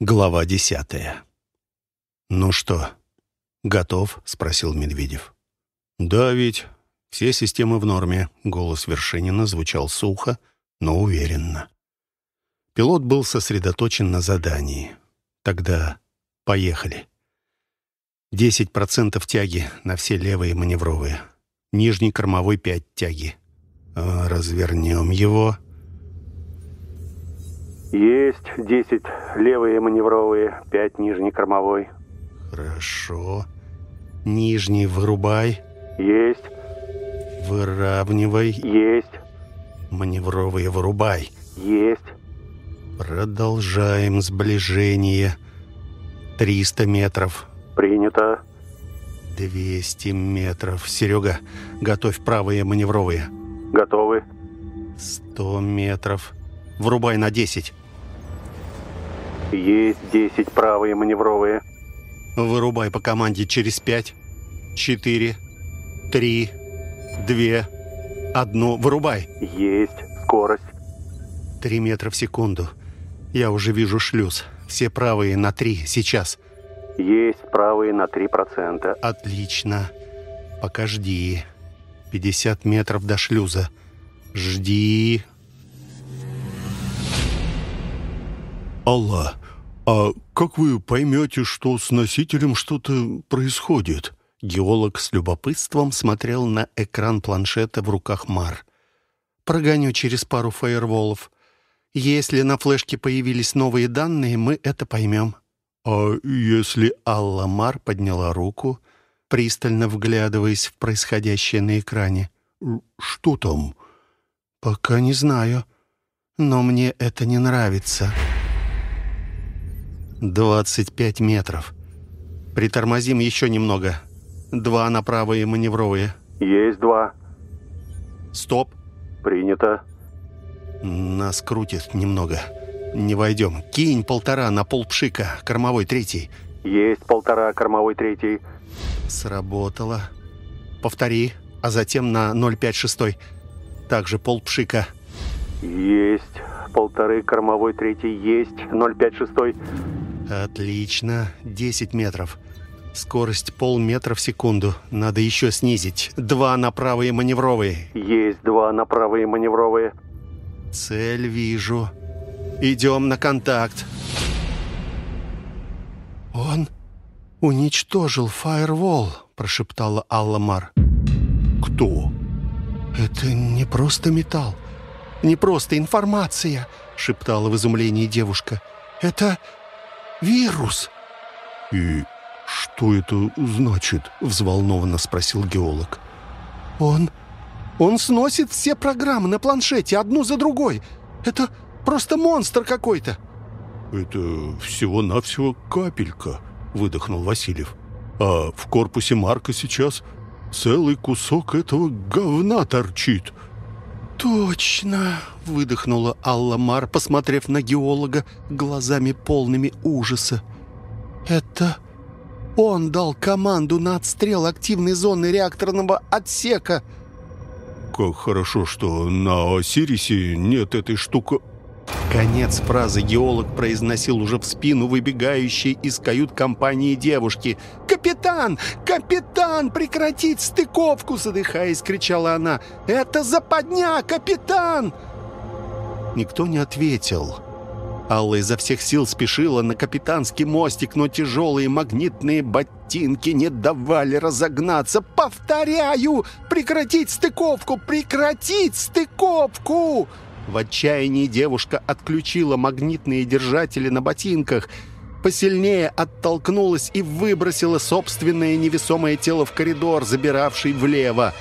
Глава десятая. «Ну что, готов?» — спросил Медведев. «Да, ведь все системы в норме», — голос Вершинина звучал сухо, но уверенно. Пилот был сосредоточен на задании. «Тогда поехали». Десять процентов тяги на все левые маневровые. Нижний кормовой пять тяги. А развернем его. Есть десять левые маневровые, пять нижний кормовой. Хорошо. Нижний вырубай. Есть. Выравнивай. Есть. Маневровые вырубай. Есть. Продолжаем сближение. 300 метров. Принято. 200 метров. Серега, готовь правые маневровые. Готовы. 100 метров. Врубай на 10. Есть 10 правые маневровые. Вырубай по команде через 5, 4, 3, 2, 1. Вырубай. Есть. Скорость. 3 метра в секунду. Я уже вижу шлюз. Все правые на 3 сейчас. Есть правые на 3%. Отлично. Пока жди. 50 метров до шлюза. Жди. Алла, а как вы поймете, что с носителем что-то происходит? Геолог с любопытством смотрел на экран планшета в руках Мар. «Прогоню через пару фаерволов. Если на флешке появились новые данные, мы это поймем». «А если...» Алла Мар подняла руку, пристально вглядываясь в происходящее на экране. «Что там?» «Пока не знаю, но мне это не нравится». «Двадцать пять метров. Притормозим еще немного. Два на правые маневровые». Есть два. «Стоп!» Принято. «Нас крутит немного. Не войдем. Кинь полтора на полпшика, кормовой третий». Есть полтора кормовой третий. Сработало. Повтори, а затем на 0,56. Также полпшика. Есть полторы кормовой третий. Есть 0,56. Отлично. 10 метров. Скорость полметра в секунду. Надо еще снизить. Два на правые маневровые. Есть два на правые маневровые. Цель вижу. Идем на контакт. Он уничтожил фаервол, прошептала Алла Мар. Кто? Это не просто металл, не просто информация, шептала в изумлении девушка. Это вирус. И что это значит? Взволнованно спросил геолог. Он... Он сносит все программы на планшете одну за другой. Это просто монстр какой-то. Это всего-навсего капелька, выдохнул Васильев. А в корпусе Марка сейчас целый кусок этого говна торчит. «Точно!» — выдохнула Алла Мар, посмотрев на геолога глазами полными ужаса. «Это он дал команду на отстрел активной зоны реакторного отсека!» Как хорошо, что на Осирисе нет этой штуки. Конец фразы геолог произносил уже в спину выбегающей из кают-компании девушки. «Капитан! Капитан! Прекратить стыковку!» Задыхаясь, кричала она. «Это западня, капитан!» Никто не ответил. Алла изо всех сил спешила на капитанский мостик, но тяжелые магнитные ботинки не давали разогнаться. «Повторяю! Прекратить стыковку! Прекратить стыковку!» В отчаянии девушка отключила магнитные держатели на ботинках, посильнее оттолкнулась и выбросила собственное невесомое тело в коридор, забиравший влево.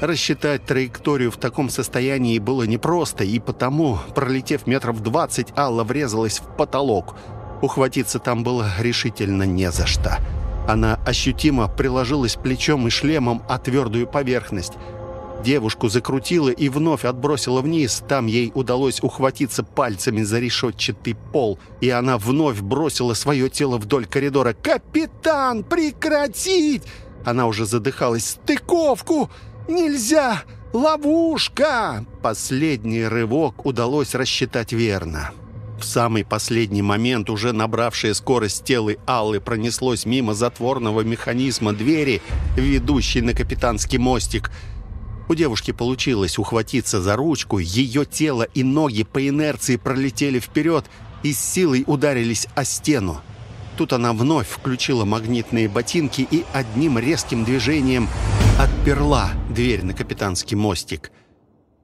Рассчитать траекторию в таком состоянии было непросто, и потому, пролетев метров двадцать, Алла врезалась в потолок. Ухватиться там было решительно не за что. Она ощутимо приложилась плечом и шлемом о твердую поверхность. Девушку закрутило и вновь отбросило вниз. Там ей удалось ухватиться пальцами за решетчатый пол, и она вновь бросила свое тело вдоль коридора. «Капитан, прекратить!» Она уже задыхалась. «Стыковку! Нельзя! Ловушка!» Последний рывок удалось рассчитать верно. В самый последний момент уже набравшее скорость телы Аллы пронеслось мимо затворного механизма двери, ведущей на капитанский мостик. У девушки получилось ухватиться за ручку, ее тело и ноги по инерции пролетели вперед и с силой ударились о стену. Тут она вновь включила магнитные ботинки и одним резким движением отперла дверь на капитанский мостик.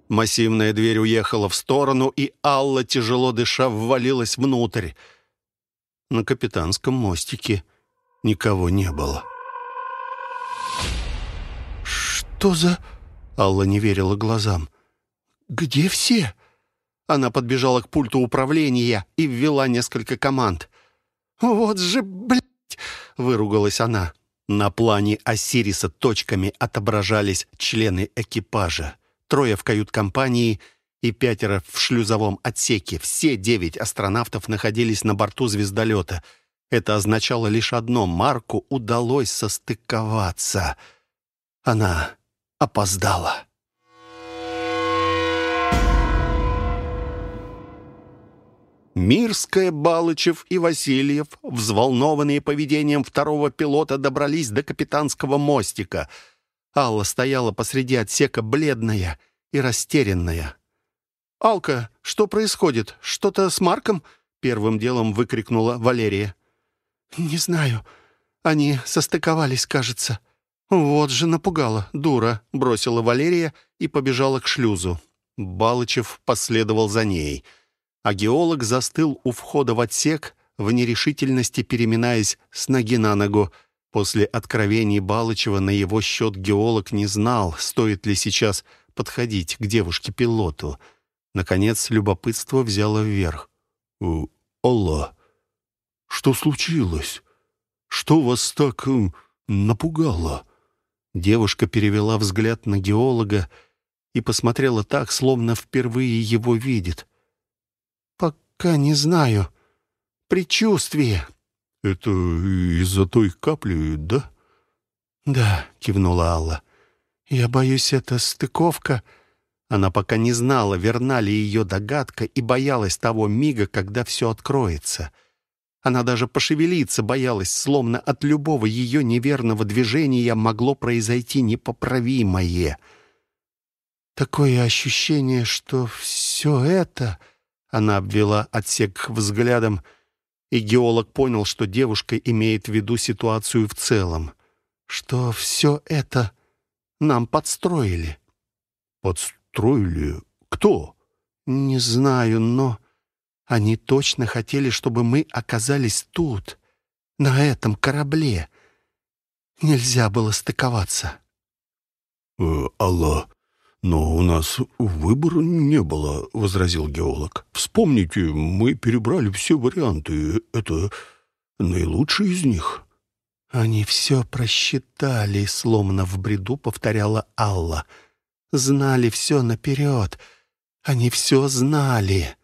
Массивная дверь уехала в сторону, и Алла, тяжело дыша, ввалилась внутрь. На капитанском мостике никого не было. «Что за...» Алла не верила глазам. «Где все?» Она подбежала к пульту управления и ввела несколько команд. «Вот же, блядь!» — выругалась она. На плане Осириса точками отображались члены экипажа. Трое в кают-компании и пятеро в шлюзовом отсеке. Все девять астронавтов находились на борту звездолета. Это означало лишь одно — Марку удалось состыковаться. Она опоздала. Мирская, Балычев и Васильев, взволнованные поведением второго пилота, добрались до капитанского мостика. Алла стояла посреди отсека, бледная и растерянная. «Алка, что происходит? Что-то с Марком?» Первым делом выкрикнула Валерия. «Не знаю. Они состыковались, кажется». «Вот же напугала, дура», — бросила Валерия и побежала к шлюзу. Балычев последовал за ней — а геолог застыл у входа в отсек, в нерешительности переминаясь с ноги на ногу. После откровений Балычева на его счет геолог не знал, стоит ли сейчас подходить к девушке-пилоту. Наконец, любопытство взяло вверх. «Э, «Алла, что случилось? Что вас так напугало?» Девушка перевела взгляд на геолога и посмотрела так, словно впервые его видит пока не знаю. Предчувствие». «Это из-за той капли, да?» «Да», — кивнула Алла. «Я боюсь, это стыковка...» Она пока не знала, верна ли ее догадка, и боялась того мига, когда все откроется. Она даже пошевелиться боялась, словно от любого ее неверного движения могло произойти непоправимое. Такое ощущение, что все это... Она обвела отсек взглядом, и геолог понял, что девушка имеет в виду ситуацию в целом, что все это нам подстроили. «Подстроили? Кто?» «Не знаю, но они точно хотели, чтобы мы оказались тут, на этом корабле. Нельзя было стыковаться». «Э, «Алла, «Но у нас выбора не было», — возразил геолог. «Вспомните, мы перебрали все варианты. Это наилучший из них». «Они все просчитали», — сломно в бреду повторяла Алла. «Знали все наперед. Они все знали».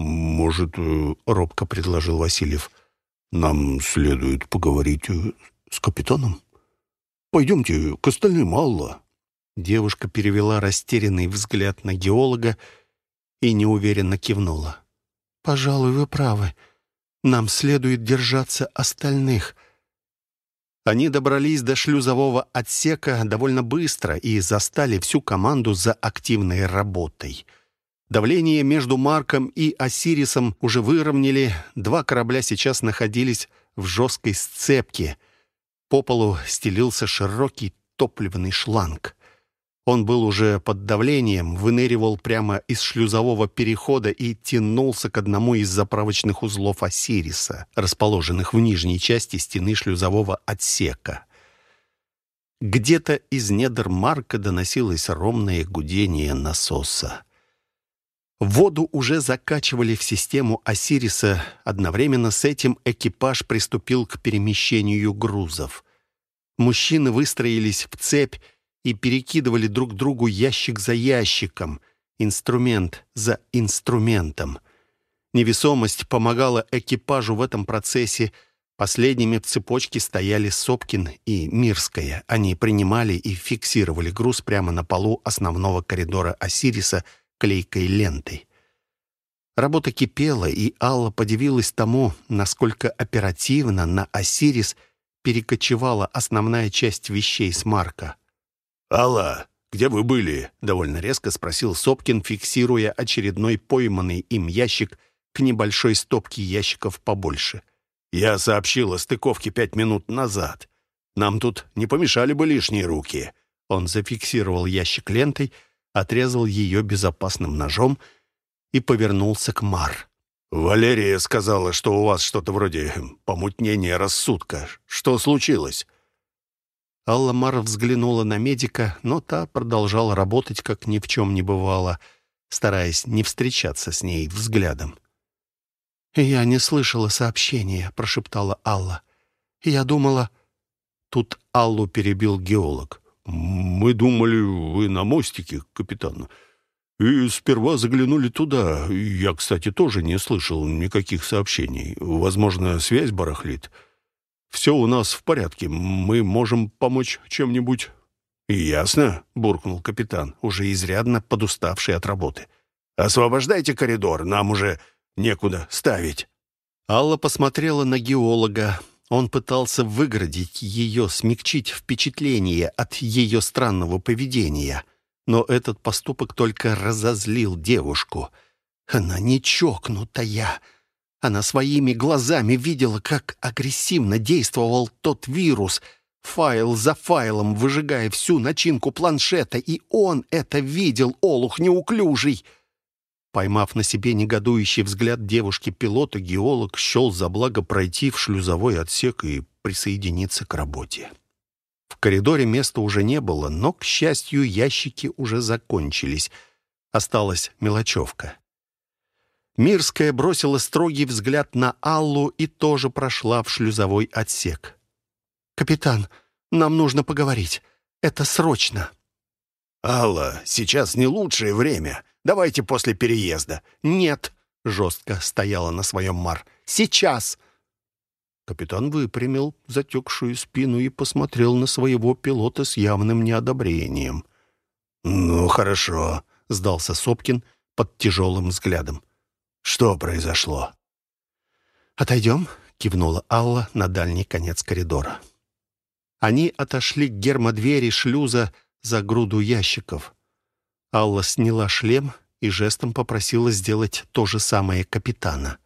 «Может, э, — робко предложил Васильев, — нам следует поговорить э, с капитаном? Пойдемте к остальным, Алла». Девушка перевела растерянный взгляд на геолога и неуверенно кивнула. «Пожалуй, вы правы. Нам следует держаться остальных». Они добрались до шлюзового отсека довольно быстро и застали всю команду за активной работой. Давление между Марком и Осирисом уже выровняли, два корабля сейчас находились в жесткой сцепке. По полу стелился широкий топливный шланг. Он был уже под давлением, выныривал прямо из шлюзового перехода и тянулся к одному из заправочных узлов Осириса, расположенных в нижней части стены шлюзового отсека. Где-то из недр Марка доносилось ровное гудение насоса. Воду уже закачивали в систему Осириса. Одновременно с этим экипаж приступил к перемещению грузов. Мужчины выстроились в цепь и перекидывали друг другу ящик за ящиком, инструмент за инструментом. Невесомость помогала экипажу в этом процессе. Последними в цепочке стояли Сопкин и Мирская. Они принимали и фиксировали груз прямо на полу основного коридора Осириса клейкой лентой. Работа кипела, и Алла подивилась тому, насколько оперативно на Осирис перекочевала основная часть вещей с Марка. «Алла, где вы были?» — довольно резко спросил Сопкин, фиксируя очередной пойманный им ящик к небольшой стопке ящиков побольше. «Я сообщил о стыковке пять минут назад. Нам тут не помешали бы лишние руки». Он зафиксировал ящик лентой, отрезал ее безопасным ножом и повернулся к Мар. «Валерия сказала, что у вас что-то вроде помутнения рассудка. Что случилось?» Алла Мар взглянула на медика, но та продолжала работать, как ни в чем не бывало, стараясь не встречаться с ней взглядом. «Я не слышала сообщения», — прошептала Алла. «Я думала...» Тут Аллу перебил геолог. «Мы думали, вы на мостике, капитан. И сперва заглянули туда. Я, кстати, тоже не слышал никаких сообщений. Возможно, связь барахлит». Все у нас в порядке. Мы можем помочь чем-нибудь?» «Ясно», — буркнул капитан, уже изрядно подуставший от работы. «Освобождайте коридор, нам уже некуда ставить». Алла посмотрела на геолога. Он пытался выградить ее, смягчить впечатление от ее странного поведения. Но этот поступок только разозлил девушку. «Она не чокнутая», она своими глазами видела, как агрессивно действовал тот вирус, файл за файлом выжигая всю начинку планшета, и он это видел, олух неуклюжий. Поймав на себе негодующий взгляд девушки-пилота, геолог счел за благо пройти в шлюзовой отсек и присоединиться к работе. В коридоре места уже не было, но, к счастью, ящики уже закончились. Осталась мелочевка. Мирская бросила строгий взгляд на Аллу и тоже прошла в шлюзовой отсек. «Капитан, нам нужно поговорить. Это срочно». «Алла, сейчас не лучшее время. Давайте после переезда». «Нет», — жестко стояла на своем Мар. «Сейчас». Капитан выпрямил затекшую спину и посмотрел на своего пилота с явным неодобрением. «Ну, хорошо», — сдался Сопкин под тяжелым взглядом. Что произошло?» «Отойдем», — кивнула Алла на дальний конец коридора. Они отошли к гермодвери шлюза за груду ящиков. Алла сняла шлем и жестом попросила сделать то же самое капитана.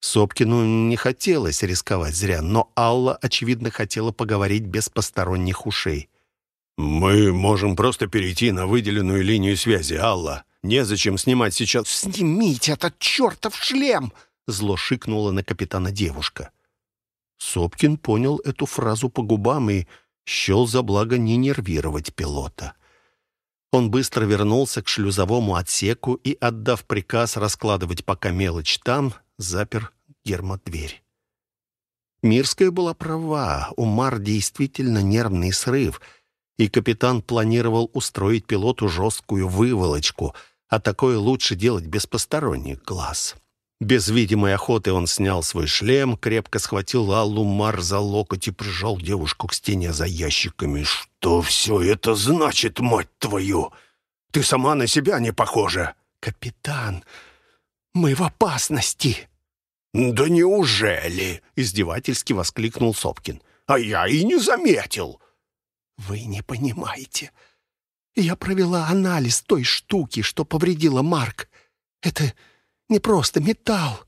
Сопкину не хотелось рисковать зря, но Алла, очевидно, хотела поговорить без посторонних ушей. «Мы можем просто перейти на выделенную линию связи, Алла», Незачем снимать сейчас. «Снимите этот чертов шлем!» Зло шикнула на капитана девушка. Сопкин понял эту фразу по губам и счел за благо не нервировать пилота. Он быстро вернулся к шлюзовому отсеку и, отдав приказ раскладывать пока мелочь там, запер гермодверь. Мирская была права, у Мар действительно нервный срыв, и капитан планировал устроить пилоту жесткую выволочку — а такое лучше делать без посторонних глаз. Без видимой охоты он снял свой шлем, крепко схватил Аллу Мар за локоть и прижал девушку к стене за ящиками. «Что все это значит, мать твою? Ты сама на себя не похожа!» «Капитан, мы в опасности!» «Да неужели?» — издевательски воскликнул Сопкин. «А я и не заметил!» «Вы не понимаете. Я провела анализ той штуки, что повредила Марк. Это не просто металл.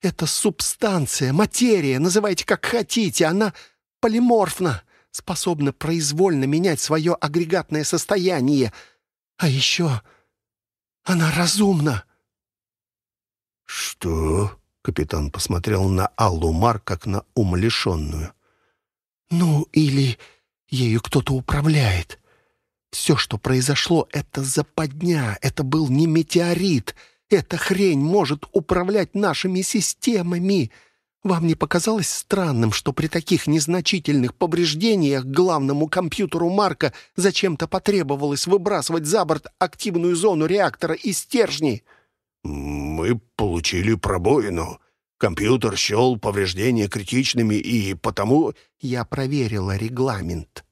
Это субстанция, материя, называйте как хотите. Она полиморфна, способна произвольно менять свое агрегатное состояние. А еще она разумна. «Что?» — капитан посмотрел на Аллу Мар, как на умалишенную. «Ну, или ею кто-то управляет. Все, что произошло, это западня, это был не метеорит. Эта хрень может управлять нашими системами. Вам не показалось странным, что при таких незначительных повреждениях главному компьютеру Марка зачем-то потребовалось выбрасывать за борт активную зону реактора и стержни? «Мы получили пробоину. Компьютер счел повреждения критичными, и потому...» «Я проверила регламент.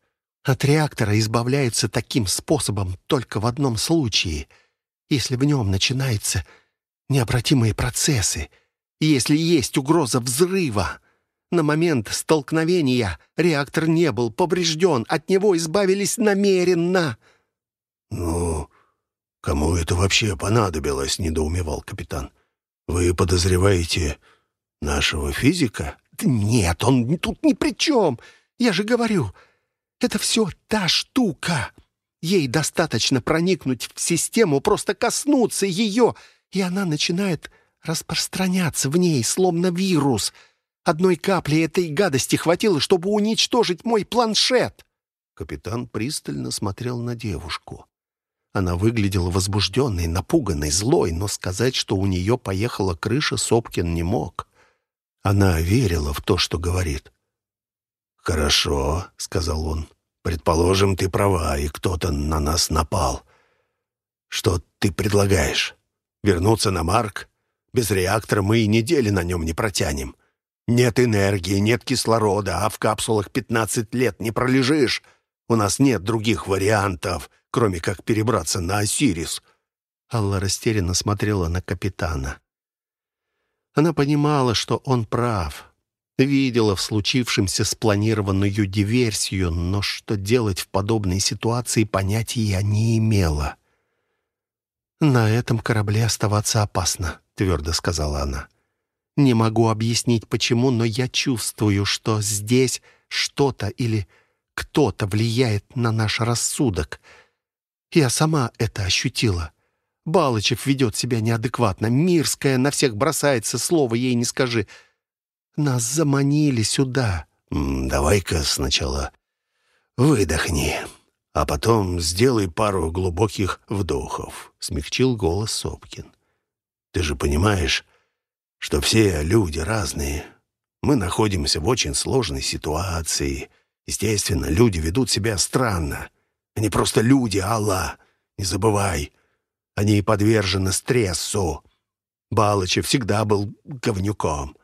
От реактора избавляются таким способом только в одном случае, если в нем начинается необратимые процессы. Если есть угроза взрыва, на момент столкновения реактор не был поврежден, от него избавились намеренно. «Ну, кому это вообще понадобилось?» — недоумевал капитан. «Вы подозреваете нашего физика?» «Нет, он тут ни при чем. Я же говорю, это все та штука. Ей достаточно проникнуть в систему, просто коснуться ее, и она начинает распространяться в ней, словно вирус. Одной капли этой гадости хватило, чтобы уничтожить мой планшет. Капитан пристально смотрел на девушку. Она выглядела возбужденной, напуганной, злой, но сказать, что у нее поехала крыша, Сопкин не мог. Она верила в то, что говорит. «Хорошо», — сказал он. «Предположим, ты права, и кто-то на нас напал. Что ты предлагаешь? Вернуться на Марк? Без реактора мы и недели на нем не протянем. Нет энергии, нет кислорода, а в капсулах 15 лет не пролежишь. У нас нет других вариантов, кроме как перебраться на Осирис». Алла растерянно смотрела на капитана. Она понимала, что он прав. Видела в случившемся спланированную диверсию, но что делать в подобной ситуации, понятия не имела. «На этом корабле оставаться опасно», — твердо сказала она. Не могу объяснить, почему, но я чувствую, что здесь что-то или кто-то влияет на наш рассудок. Я сама это ощутила. Балычев ведет себя неадекватно. Мирская на всех бросается, слова ей не скажи. Нас заманили сюда. «Давай-ка сначала выдохни, а потом сделай пару глубоких вдохов», — смягчил голос Сопкин. «Ты же понимаешь, что все люди разные. Мы находимся в очень сложной ситуации. Естественно, люди ведут себя странно. Они просто люди, Алла. Не забывай. Они подвержены стрессу. Балычев всегда был говнюком.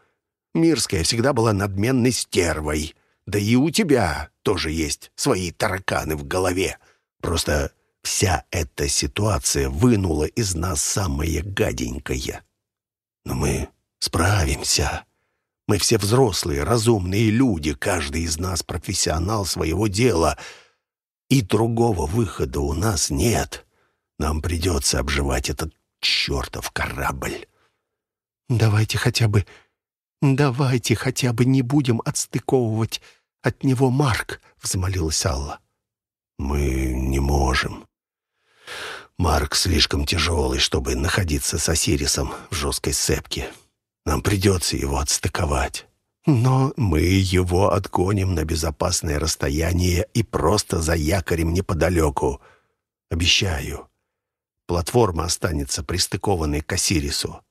Мирская всегда была надменной стервой. Да и у тебя тоже есть свои тараканы в голове. Просто вся эта ситуация вынула из нас самое гаденькое. Но мы Справимся. Мы все взрослые, разумные люди, каждый из нас профессионал своего дела, и другого выхода у нас нет. Нам придется обживать этот чертов корабль. Давайте хотя бы... Давайте хотя бы не будем отстыковывать от него Марк, взмолилась Алла. Мы не можем. Марк слишком тяжелый, чтобы находиться с Осирисом в жесткой сцепке. Нам придется его отстыковать. Но мы его отгоним на безопасное расстояние и просто заякорим неподалеку. Обещаю. Платформа останется пристыкованной к Осирису.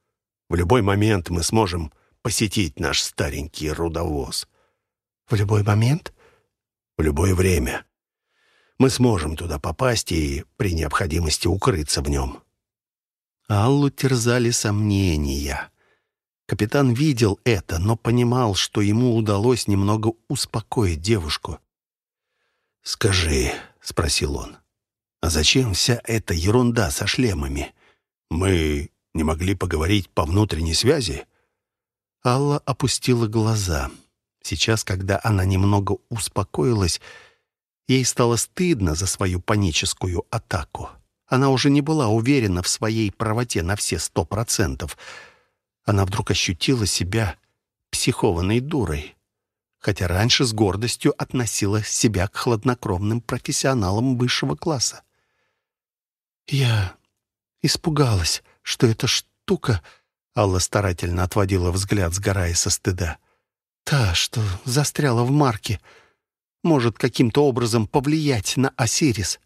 В любой момент мы сможем посетить наш старенький рудовоз. В любой момент? В любое время. Мы сможем туда попасть и при необходимости укрыться в нем. Аллу терзали сомнения. Капитан видел это, но понимал, что ему удалось немного успокоить девушку. «Скажи», — спросил он, — «а зачем вся эта ерунда со шлемами? Мы не могли поговорить по внутренней связи?» Алла опустила глаза. Сейчас, когда она немного успокоилась, ей стало стыдно за свою паническую атаку. Она уже не была уверена в своей правоте на все сто процентов — она вдруг ощутила себя психованной дурой, хотя раньше с гордостью относила себя к хладнокровным профессионалам высшего класса. «Я испугалась, что эта штука...» Алла старательно отводила взгляд, сгорая со стыда. «Та, что застряла в марке, может каким-то образом повлиять на Осирис.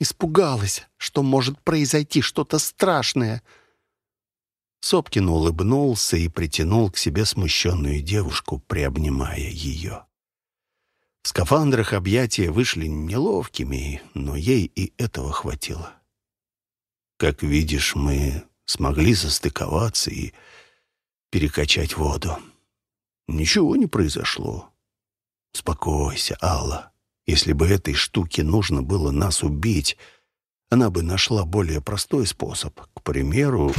Испугалась, что может произойти что-то страшное». Сопкин улыбнулся и притянул к себе смущенную девушку, приобнимая ее. В скафандрах объятия вышли неловкими, но ей и этого хватило. Как видишь, мы смогли застыковаться и перекачать воду. Ничего не произошло. Успокойся, Алла. Если бы этой штуке нужно было нас убить, она бы нашла более простой способ. К примеру...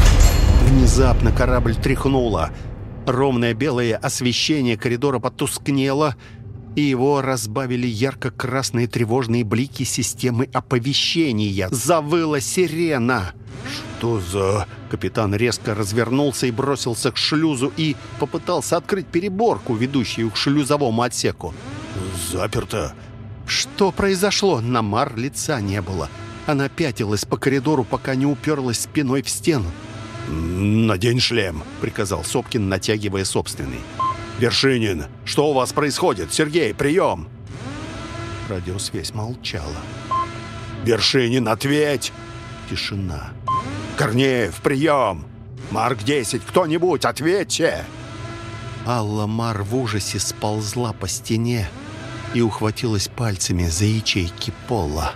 Внезапно корабль тряхнуло. Ровное белое освещение коридора потускнело, и его разбавили ярко-красные тревожные блики системы оповещения. Завыла сирена. «Что за...» Капитан резко развернулся и бросился к шлюзу и попытался открыть переборку, ведущую к шлюзовому отсеку. «Заперто». Что произошло? На Мар лица не было. Она пятилась по коридору, пока не уперлась спиной в стену. «Надень шлем», — приказал Сопкин, натягивая собственный. «Вершинин, что у вас происходит? Сергей, прием!» Радиосвязь молчала. «Вершинин, ответь!» Тишина. «Корнеев, прием! Марк-10, кто-нибудь, ответьте!» Алла Мар в ужасе сползла по стене и ухватилась пальцами за ячейки пола.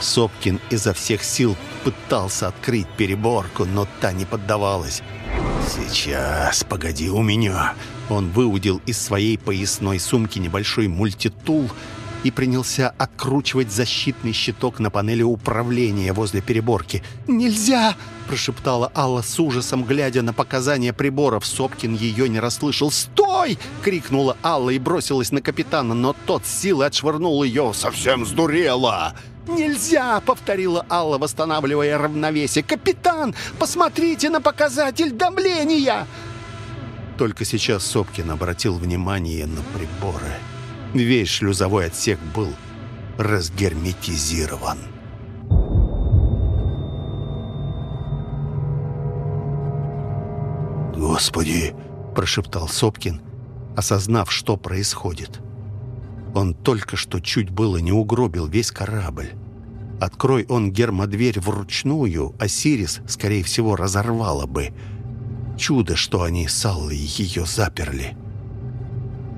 Сопкин изо всех сил пытался открыть переборку, но та не поддавалась. «Сейчас, погоди у меня!» Он выудил из своей поясной сумки небольшой мультитул и принялся откручивать защитный щиток на панели управления возле переборки. «Нельзя!» – прошептала Алла с ужасом, глядя на показания приборов. Сопкин ее не расслышал. «Стой!» – крикнула Алла и бросилась на капитана, но тот с силой отшвырнул ее. «Совсем сдурела!» «Нельзя!» — повторила Алла, восстанавливая равновесие. «Капитан, посмотрите на показатель давления!» Только сейчас Сопкин обратил внимание на приборы. Весь шлюзовой отсек был разгерметизирован. «Господи!» – прошептал Сопкин, осознав, что происходит. Он только что чуть было не угробил весь корабль. Открой он гермодверь вручную, Осирис, скорее всего, разорвало бы. Чудо, что они с Аллой ее заперли.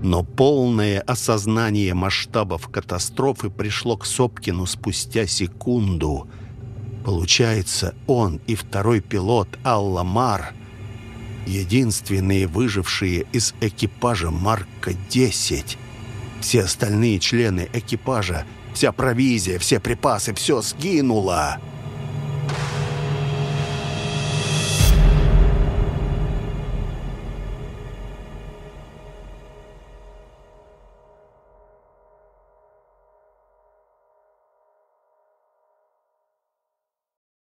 Но полное осознание масштабов катастрофы пришло к Сопкину спустя секунду. Получается, он и второй пилот Алла Мар — единственные выжившие из экипажа Марка-10. Все остальные члены экипажа, вся провизия, все припасы, все сгинуло.